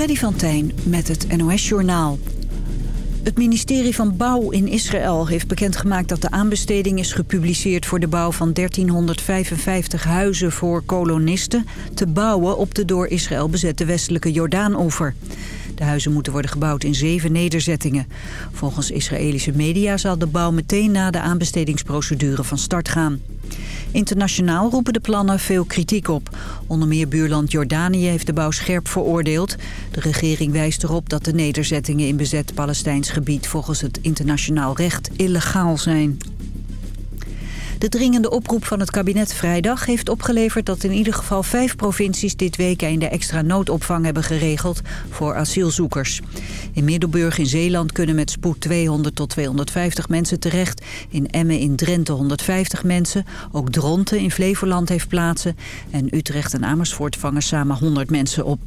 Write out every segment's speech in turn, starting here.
Freddy van Tijn met het NOS-journaal. Het ministerie van Bouw in Israël heeft bekendgemaakt dat de aanbesteding is gepubliceerd voor de bouw van 1355 huizen voor kolonisten te bouwen op de door Israël bezette westelijke Jordaanoever. De huizen moeten worden gebouwd in zeven nederzettingen. Volgens Israëlische media zal de bouw meteen na de aanbestedingsprocedure van start gaan. Internationaal roepen de plannen veel kritiek op. Onder meer buurland Jordanië heeft de bouw scherp veroordeeld. De regering wijst erop dat de nederzettingen in bezet Palestijns gebied... volgens het internationaal recht illegaal zijn. De dringende oproep van het kabinet vrijdag heeft opgeleverd dat in ieder geval vijf provincies dit weekend extra noodopvang hebben geregeld voor asielzoekers. In Middelburg in Zeeland kunnen met spoed 200 tot 250 mensen terecht. In Emmen in Drenthe 150 mensen. Ook Dronten in Flevoland heeft plaatsen. En Utrecht en Amersfoort vangen samen 100 mensen op.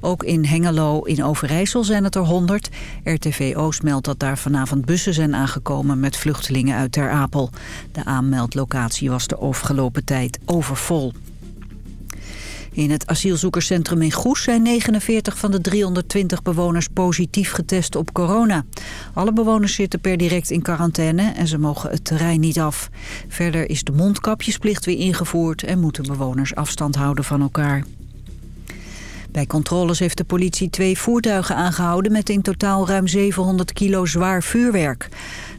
Ook in Hengelo in Overijssel zijn het er 100. RTV meldt dat daar vanavond bussen zijn aangekomen met vluchtelingen uit Ter Apel. De aanmeldlocatie was de afgelopen tijd overvol. In het asielzoekerscentrum in Goes zijn 49 van de 320 bewoners positief getest op corona. Alle bewoners zitten per direct in quarantaine en ze mogen het terrein niet af. Verder is de mondkapjesplicht weer ingevoerd en moeten bewoners afstand houden van elkaar. Bij controles heeft de politie twee voertuigen aangehouden... met in totaal ruim 700 kilo zwaar vuurwerk.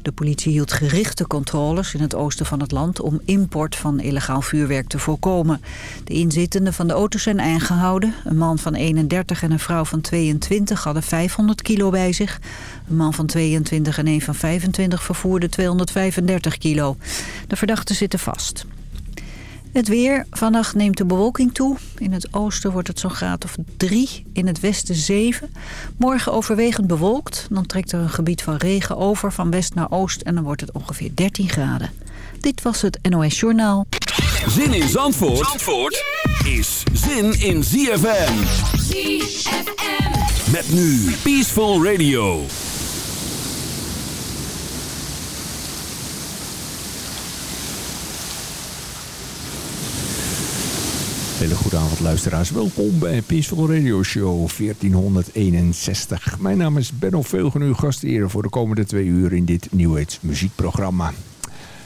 De politie hield gerichte controles in het oosten van het land... om import van illegaal vuurwerk te voorkomen. De inzittenden van de auto's zijn aangehouden. Een man van 31 en een vrouw van 22 hadden 500 kilo bij zich. Een man van 22 en een van 25 vervoerden 235 kilo. De verdachten zitten vast. Het weer. Vannacht neemt de bewolking toe. In het oosten wordt het zo'n graad of 3. In het westen 7. Morgen overwegend bewolkt. Dan trekt er een gebied van regen over van west naar oost. En dan wordt het ongeveer 13 graden. Dit was het NOS Journaal. Zin in Zandvoort, Zandvoort is zin in ZFM. ZFM. Met nu Peaceful Radio. Hele goede avond luisteraars. Welkom bij Peaceful Radio Show 1461. Mijn naam is Benno Veulgen, uw gastheer voor de komende twee uur in dit Age muziekprogramma.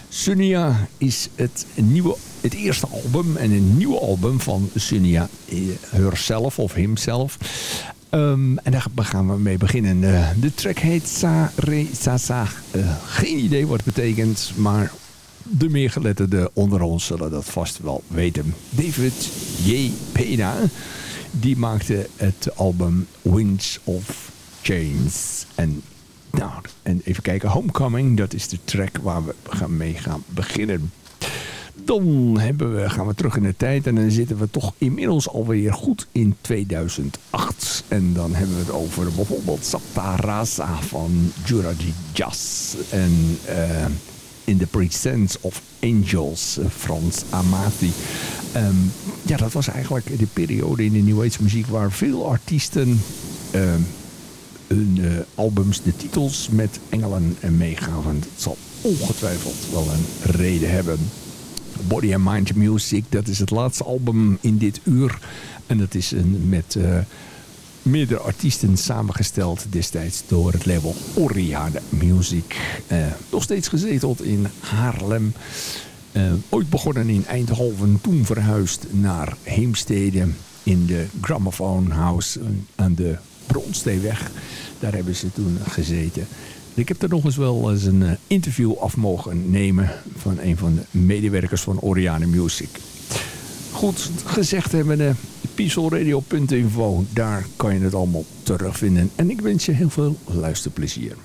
Sunia is het, nieuwe, het eerste album en een nieuwe album van Sunia eh, herself of himself. Um, en daar gaan we mee beginnen. Uh, de track heet Sa Re Sa. Uh, geen idee wat het betekent, maar de meergeletterden onder ons zullen dat vast wel weten. David J. Pena, die maakte het album Winds of Chains. En, nou, en even kijken, Homecoming, dat is de track waar we gaan mee gaan beginnen. Dan we, gaan we terug in de tijd en dan zitten we toch inmiddels alweer goed in 2008. En dan hebben we het over bijvoorbeeld Sapta van Juraj Jas. En... Uh, in the Presence of Angels, eh, Frans Amati. Ehm, ja, dat was eigenlijk de periode in de New Age muziek waar veel artiesten um, hun uh, albums, de titels met engelen meegaven. Het zal ongetwijfeld wel een reden hebben. Body and Mind Music, dat is het laatste album in dit uur. En dat is een, met... meerdere artiesten samengesteld destijds door het label Oriade Music. Uh, nog steeds gezeteld in Haarlem. Uh, ooit begonnen in Eindhoven, toen verhuisd naar Heemstede in de Gramophone House aan de Bronsteeweg. Daar hebben ze toen gezeten. Ik heb er nog eens wel eens een eh, interview af mogen nemen van een van de medewerkers van Oriane Music. Goed gezegd hebben we pieselradio.info. Daar kan je het allemaal terugvinden. En ik wens je heel veel luisterplezier.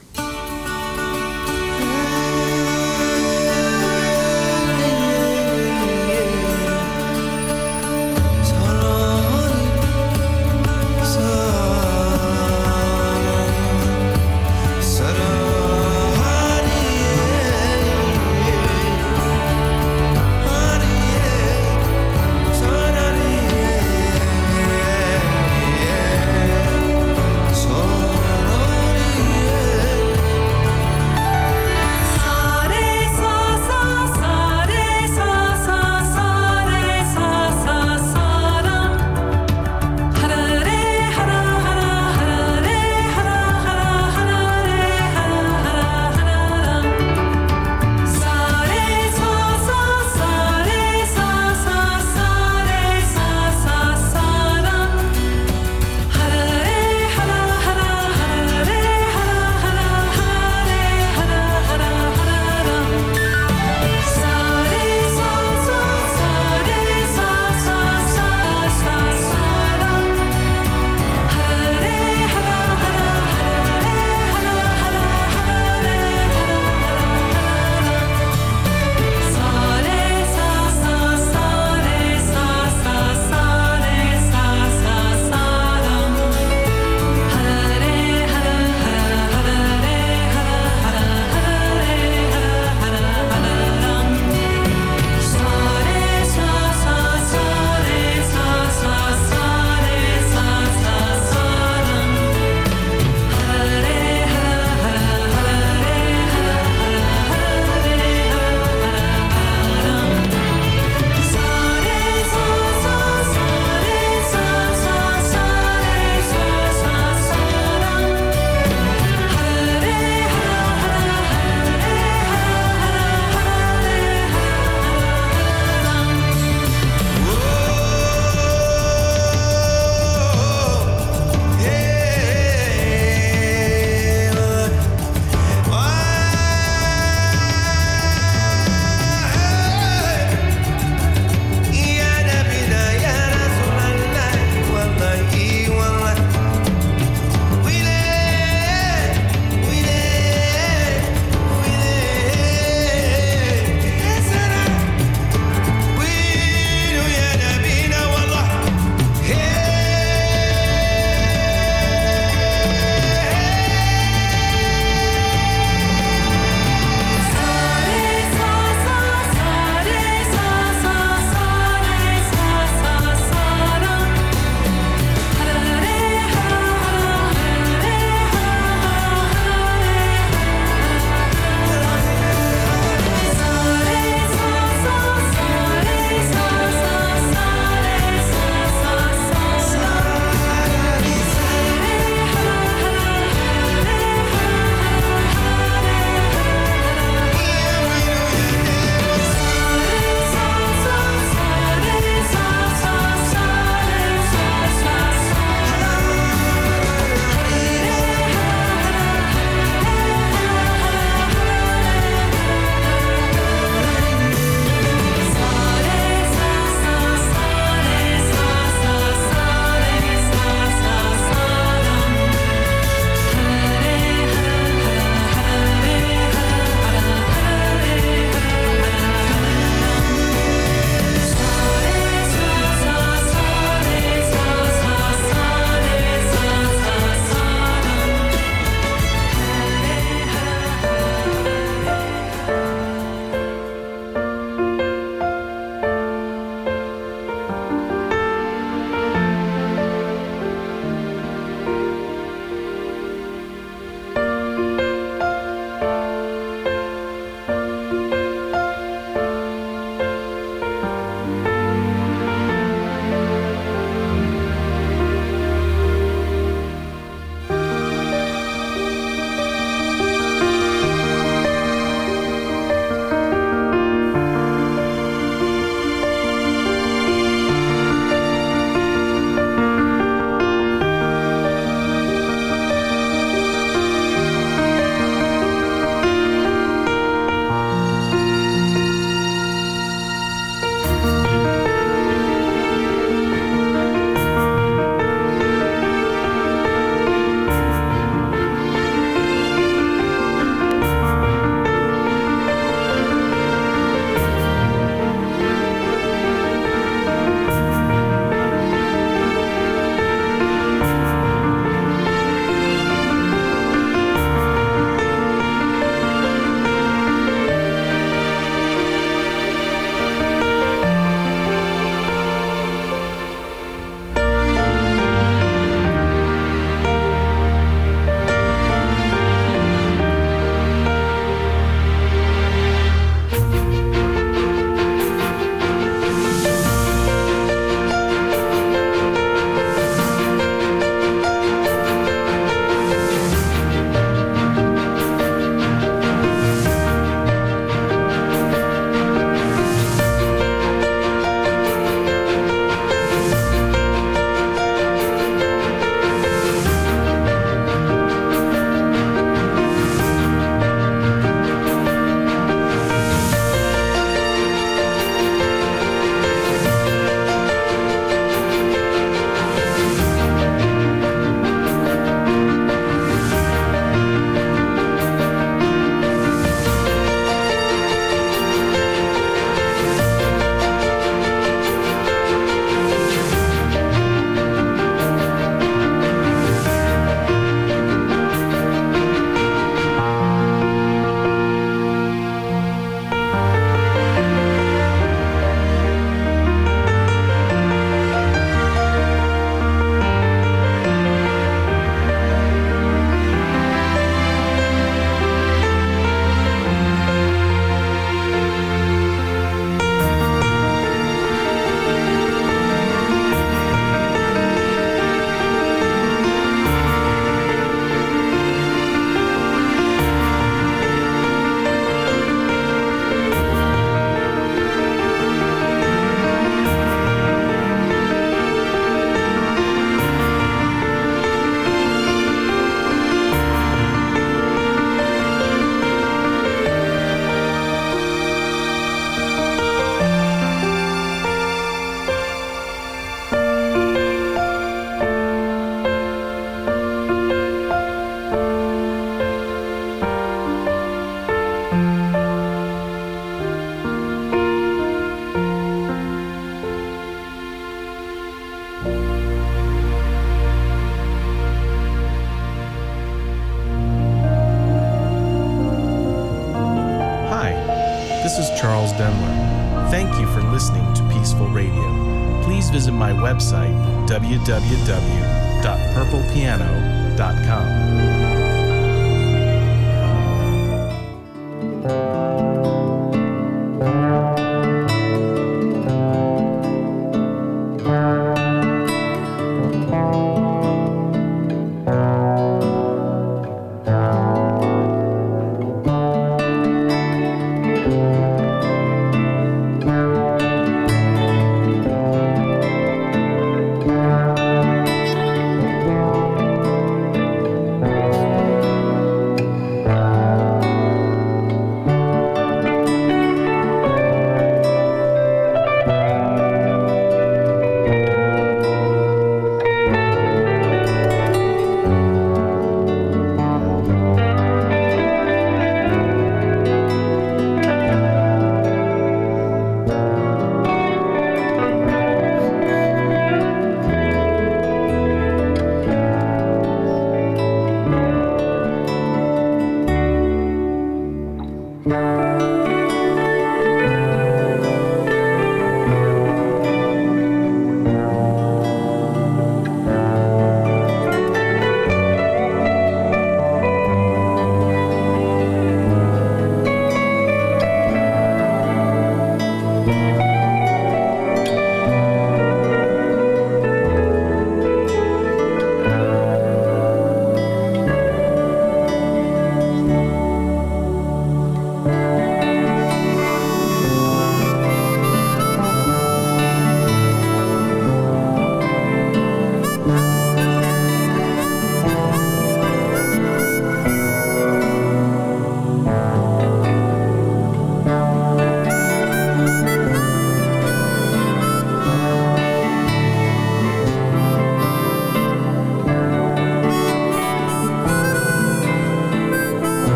www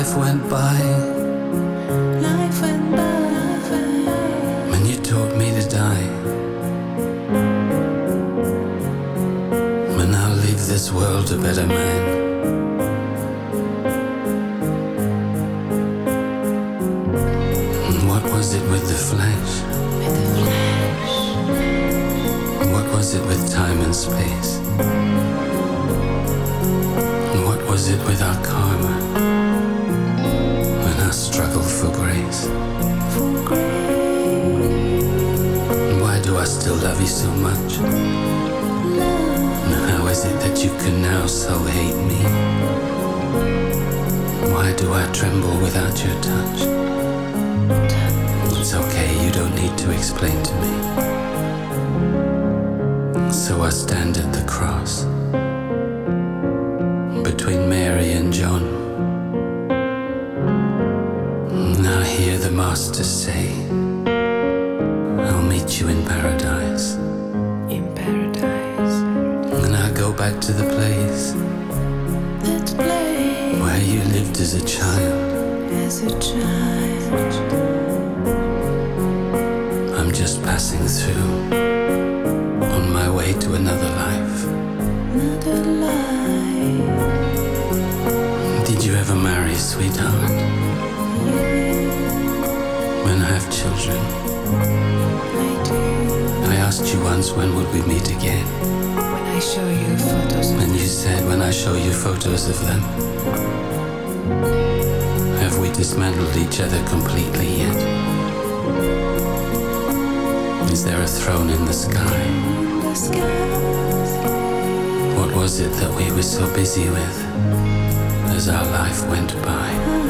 life went by Life went by. when you taught me to die. When I'll leave this world a better man. What was it with the flesh? With the flash. What was it with time and space? And what was it with our karma? I struggle for grace? For grace. Why do I still love you so much? And how is it that you can now so hate me? Why do I tremble without your touch? It's okay, you don't need to explain to me. So I stand at the cross between Mary and John. Master say, I'll meet you in paradise. In paradise. And I'll go back to the place That place. where you lived as a child. As a child. I'm just passing through on my way to another life. Another life. Did you ever marry, sweetheart? I have children, I do. I asked you once when would we meet again? When I show you photos of And you said when I show you photos of them. Have we dismantled each other completely yet? Is there a throne in the sky? the sky. What was it that we were so busy with as our life went by? Oh,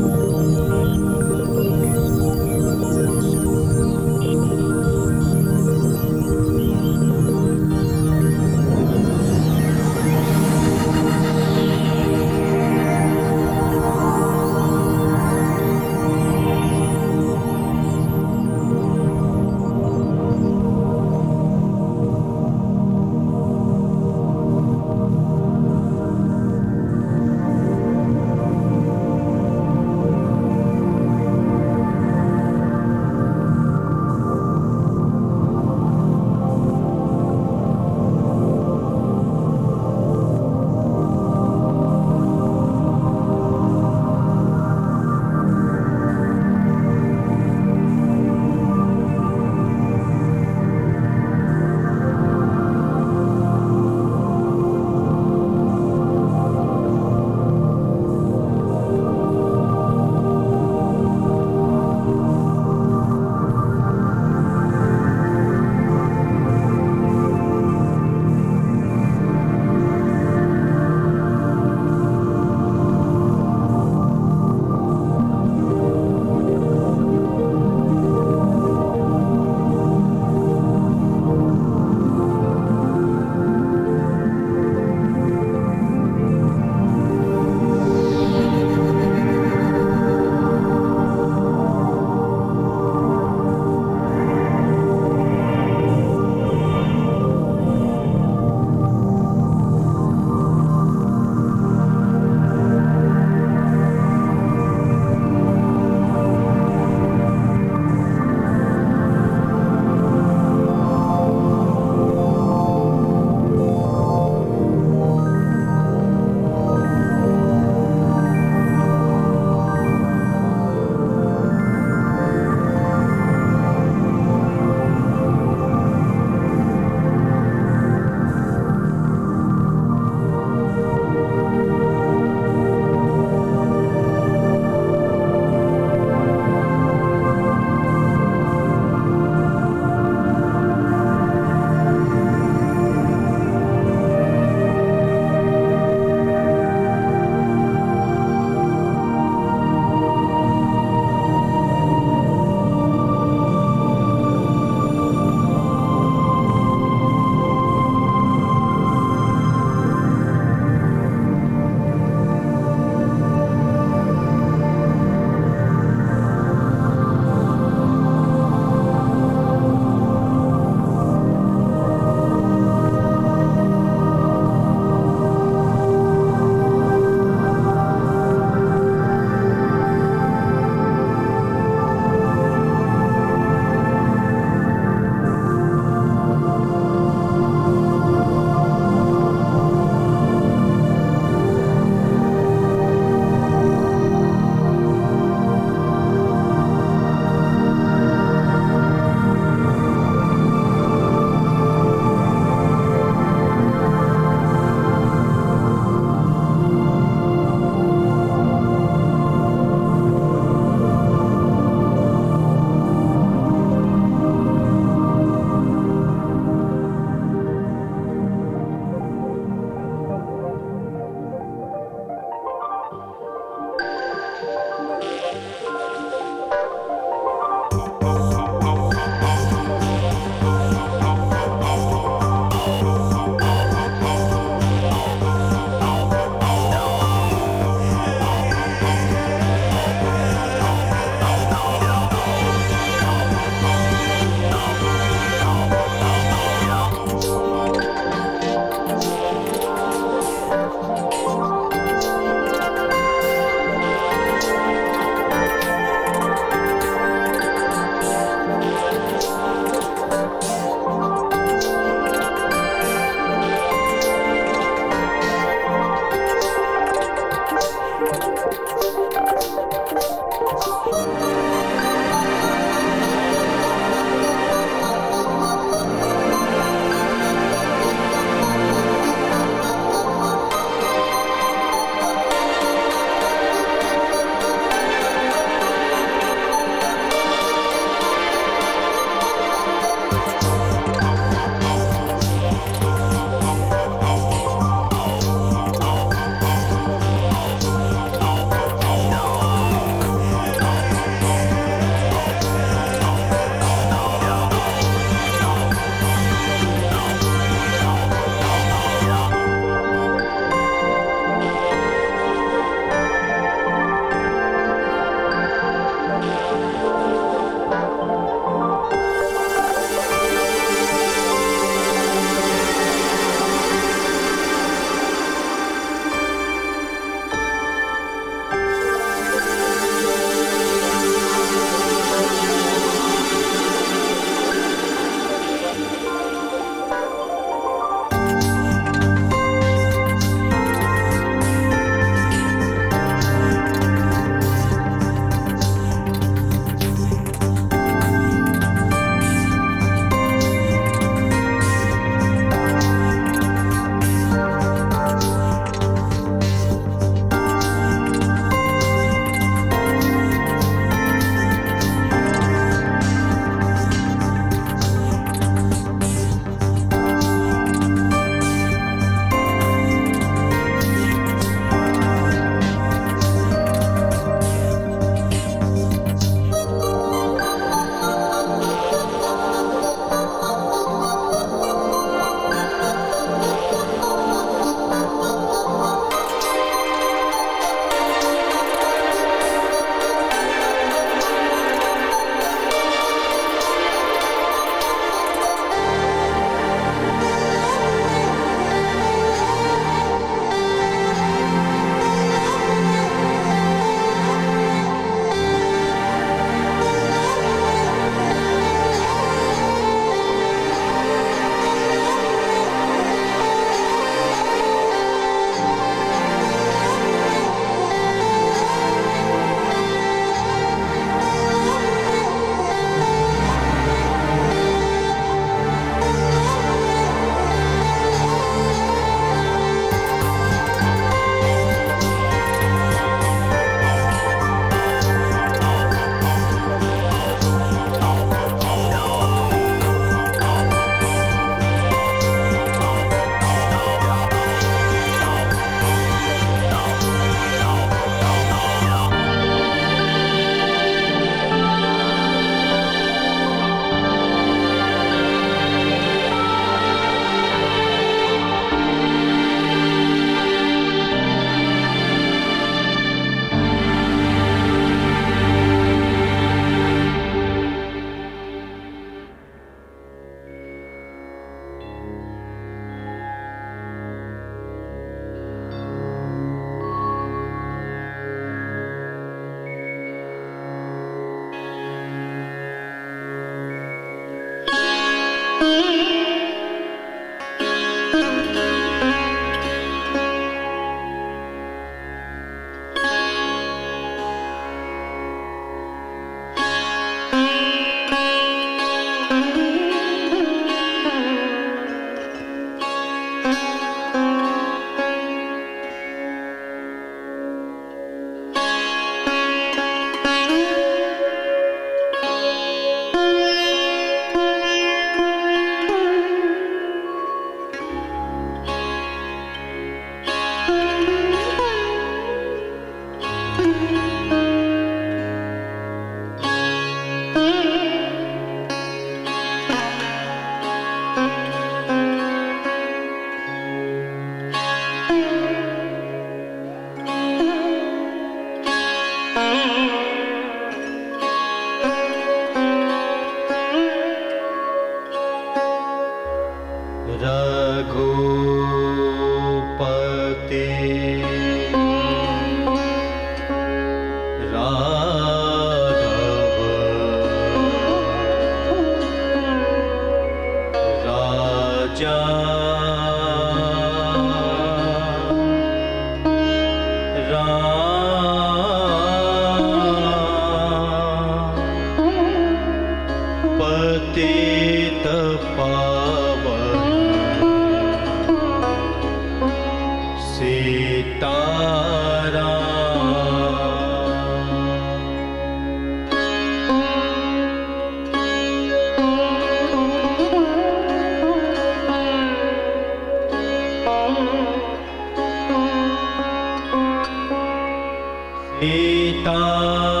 Sita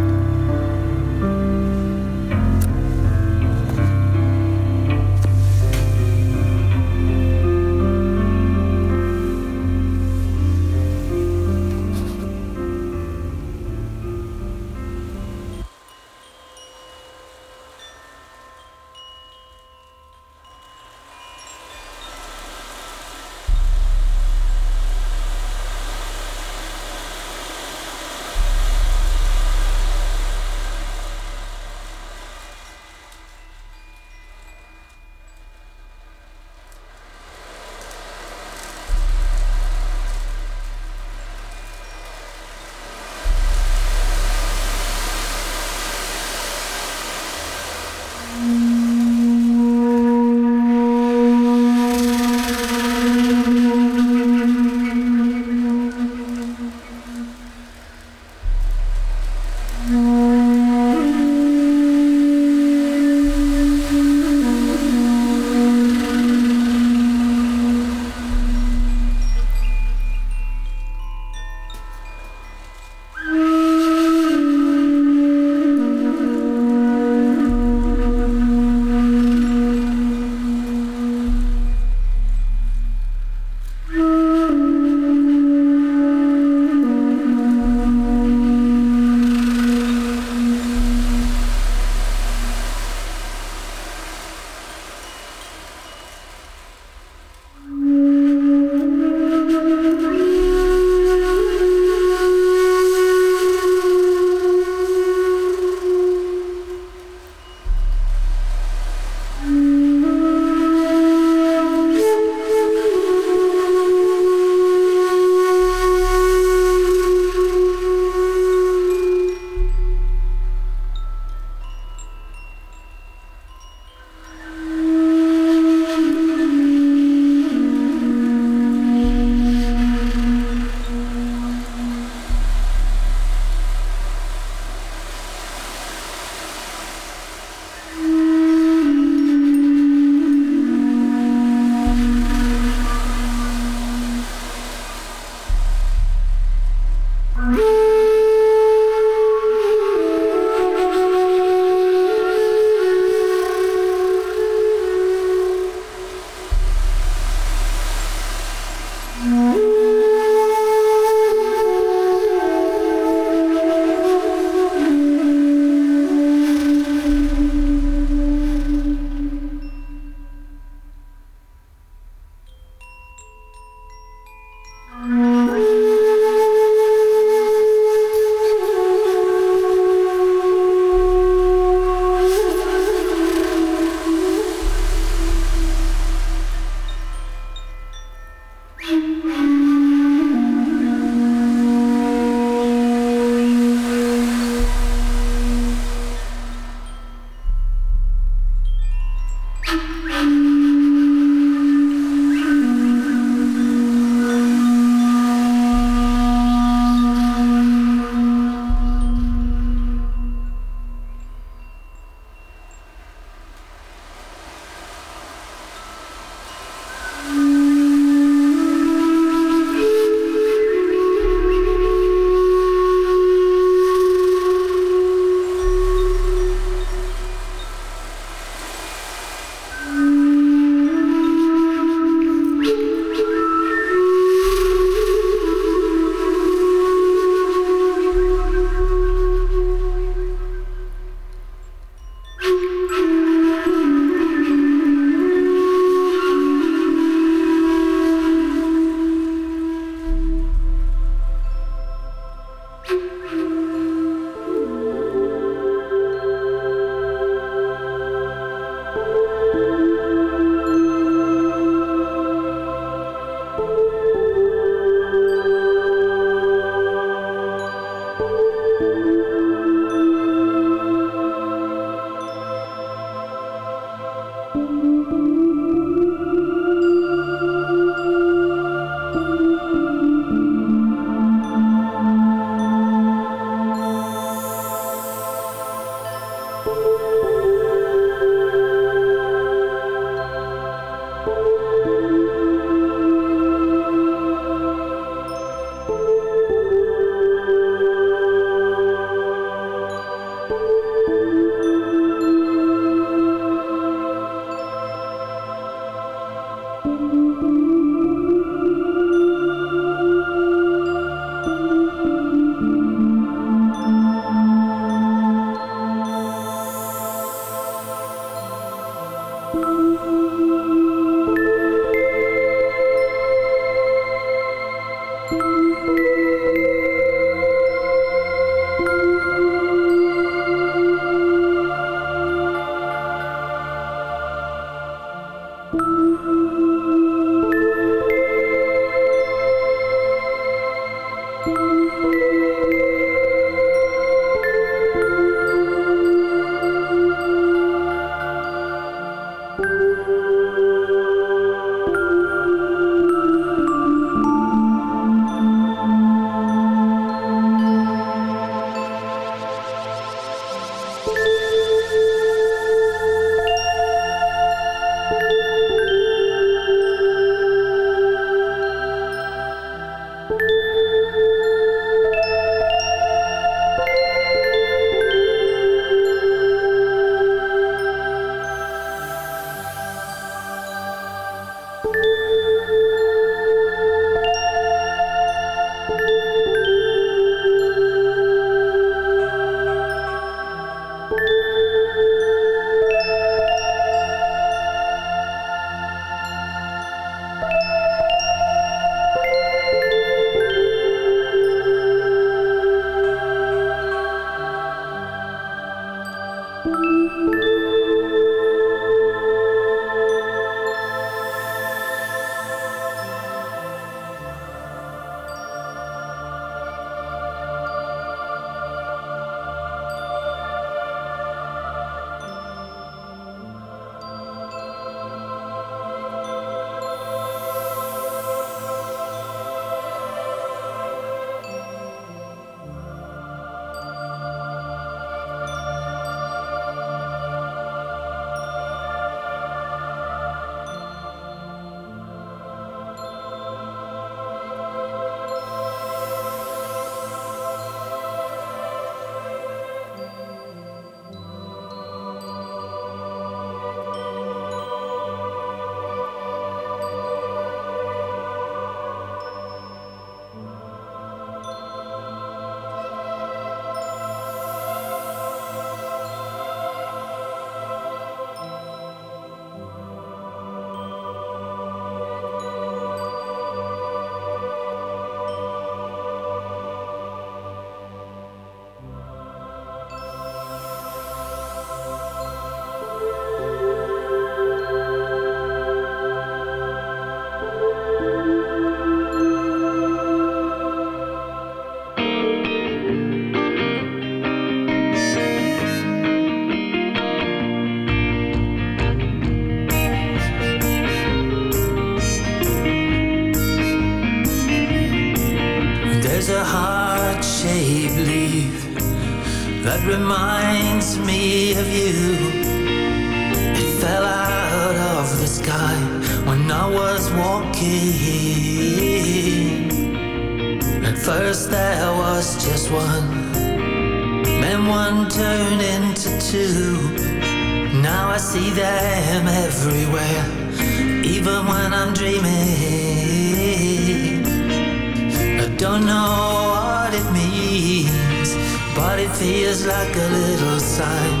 but it feels like a little sign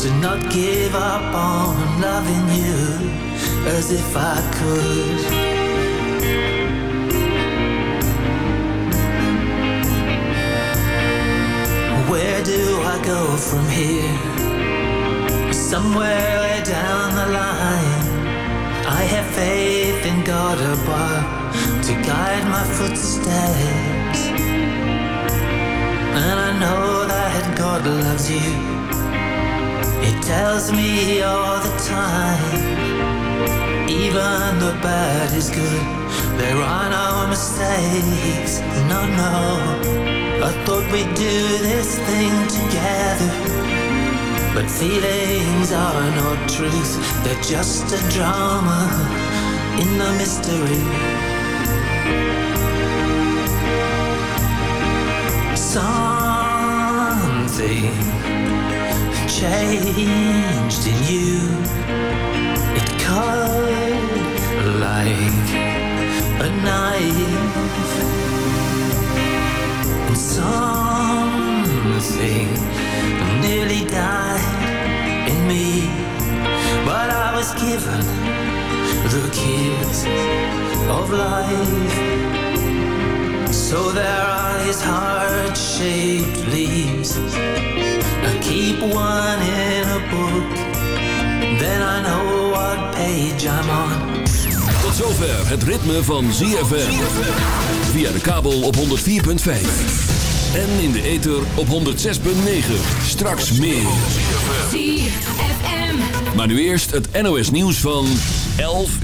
to not give up on loving you as if I could. Where do I go from here? Somewhere down the line. I have faith in God above to guide my footsteps. And know that God loves you. It tells me all the time. Even the bad is good. There are no mistakes. No, no. I thought we'd do this thing together. But feelings are not truth, they're just a drama in the mystery. Something changed in you. It cut like a knife. And something nearly died in me. But I was given the kiss of life. So there are his shaped leaves. I keep one in a book, then I know what page I'm on. Tot zover het ritme van ZFM. Via de kabel op 104.5. En in de ether op 106.9. Straks meer. ZFM. Maar nu eerst het NOS nieuws van 11 uur.